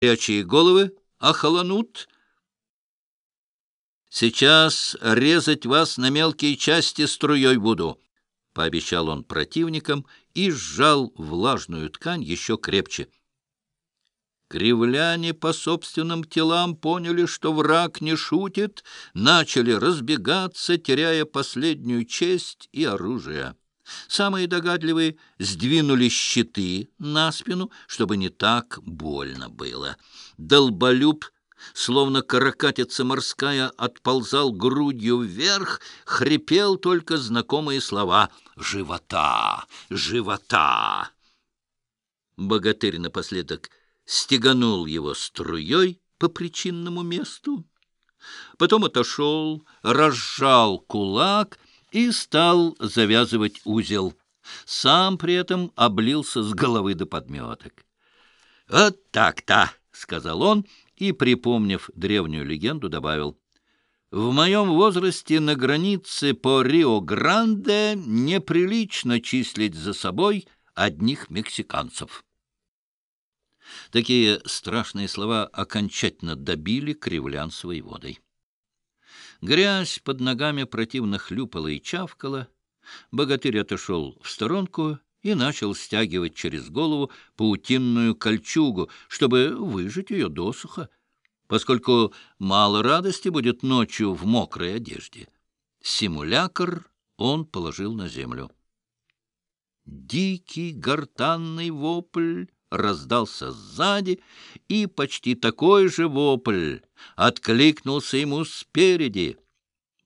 горячие головы охолонут. Сейчас резать вас на мелкие части струей буду, — пообещал он противникам и сжал влажную ткань еще крепче. Кривляне по собственным телам поняли, что враг не шутит, начали разбегаться, теряя последнюю честь и оружие. Самые догадливые сдвинули щиты на спину, чтобы не так больно было. Долболюб, словно каракатица морская, отползал грудью вверх, хрипел только знакомые слова «Живота! Живота!». Богатырь напоследок стеганул его струей по причинному месту, потом отошел, разжал кулак — и стал завязывать узел. Сам при этом облился с головы до подметок. «Вот так-то!» — сказал он и, припомнив древнюю легенду, добавил. «В моем возрасте на границе по Рио-Гранде неприлично числить за собой одних мексиканцев». Такие страшные слова окончательно добили кривлян своей водой. Грязь под ногами противно хлюпала и чавкала. Богатырь отошел в сторонку и начал стягивать через голову паутинную кольчугу, чтобы выжать ее досуха, поскольку мало радости будет ночью в мокрой одежде. Симулякр он положил на землю. Дикий гортанный вопль раздался сзади, и почти такой же вопль откликнулся ему спереди.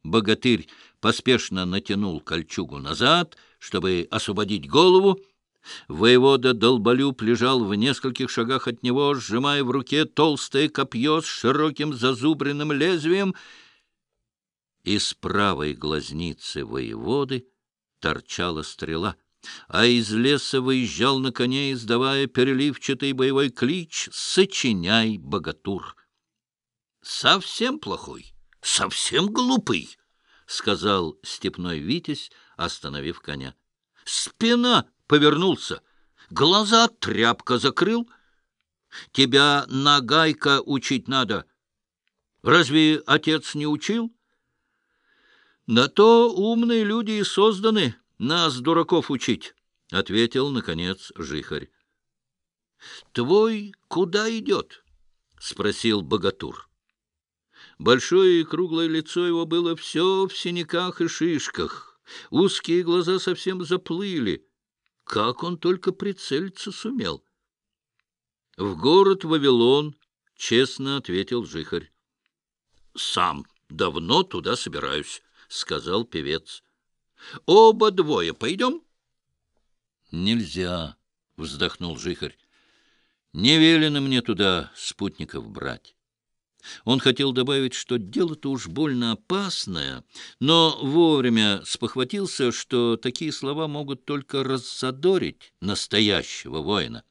Богатырь поспешно натянул кольчугу назад, чтобы освободить голову. Воевода Долболюб лежал в нескольких шагах от него, сжимая в руке толстое копье с широким зазубренным лезвием. Из правой глазницы воеводы торчала стрела — а из леса выезжал на коне, издавая переливчатый боевой клич «Сочиняй, богатур!» «Совсем плохой, совсем глупый!» — сказал степной Витязь, остановив коня. «Спина повернулся, глаза тряпка закрыл. Тебя нагайка учить надо. Разве отец не учил?» «На то умные люди и созданы» Нас, дураков, учить, — ответил, наконец, жихарь. — Твой куда идет? — спросил богатур. Большое и круглое лицо его было все в синяках и шишках. Узкие глаза совсем заплыли. Как он только прицелиться сумел? — В город Вавилон, — честно ответил жихарь. — Сам давно туда собираюсь, — сказал певец. — Оба двое пойдем? — Нельзя, — вздохнул Жихарь. — Не велено мне туда спутников брать. Он хотел добавить, что дело-то уж больно опасное, но вовремя спохватился, что такие слова могут только рассадорить настоящего воина.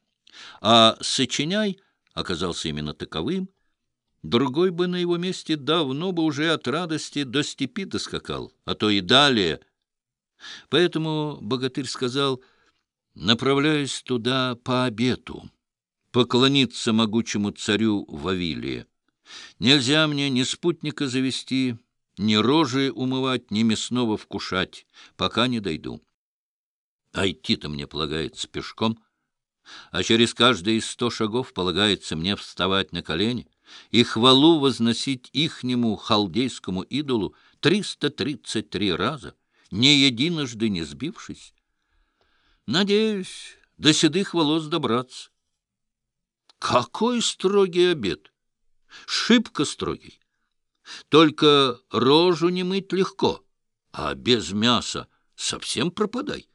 А «сочиняй» оказался именно таковым. Другой бы на его месте давно бы уже от радости до степи доскакал, а то и далее — Поэтому богатырь сказал, направляюсь туда по обету, поклониться могучему царю Вавилия. Нельзя мне ни спутника завести, ни рожи умывать, ни мясного вкушать, пока не дойду. А идти-то мне полагается пешком, а через каждые сто шагов полагается мне вставать на колени и хвалу возносить ихнему халдейскому идолу триста тридцать три раза — не единожды не сбившись. Надеюсь, до седых волос добраться. Какой строгий обед! Шибко строгий. Только рожу не мыть легко, а без мяса совсем пропадай.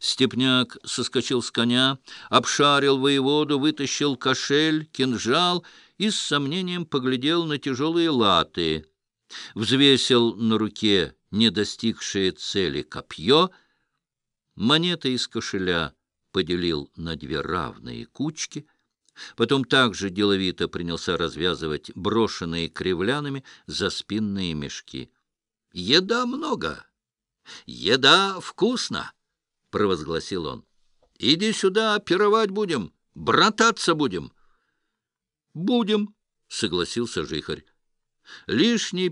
Степняк соскочил с коня, обшарил воеводу, вытащил кошель, кинжал и с сомнением поглядел на тяжелые латы. Взвесил на руке не достигшее цели копье, монеты из кошеля поделил на две равные кучки, потом также деловито принялся развязывать брошенные кривлянами за спинные мешки. — Еда много, еда вкусно, — провозгласил он. — Иди сюда, пировать будем, брататься будем. Будем, — согласился жихарь. Лишний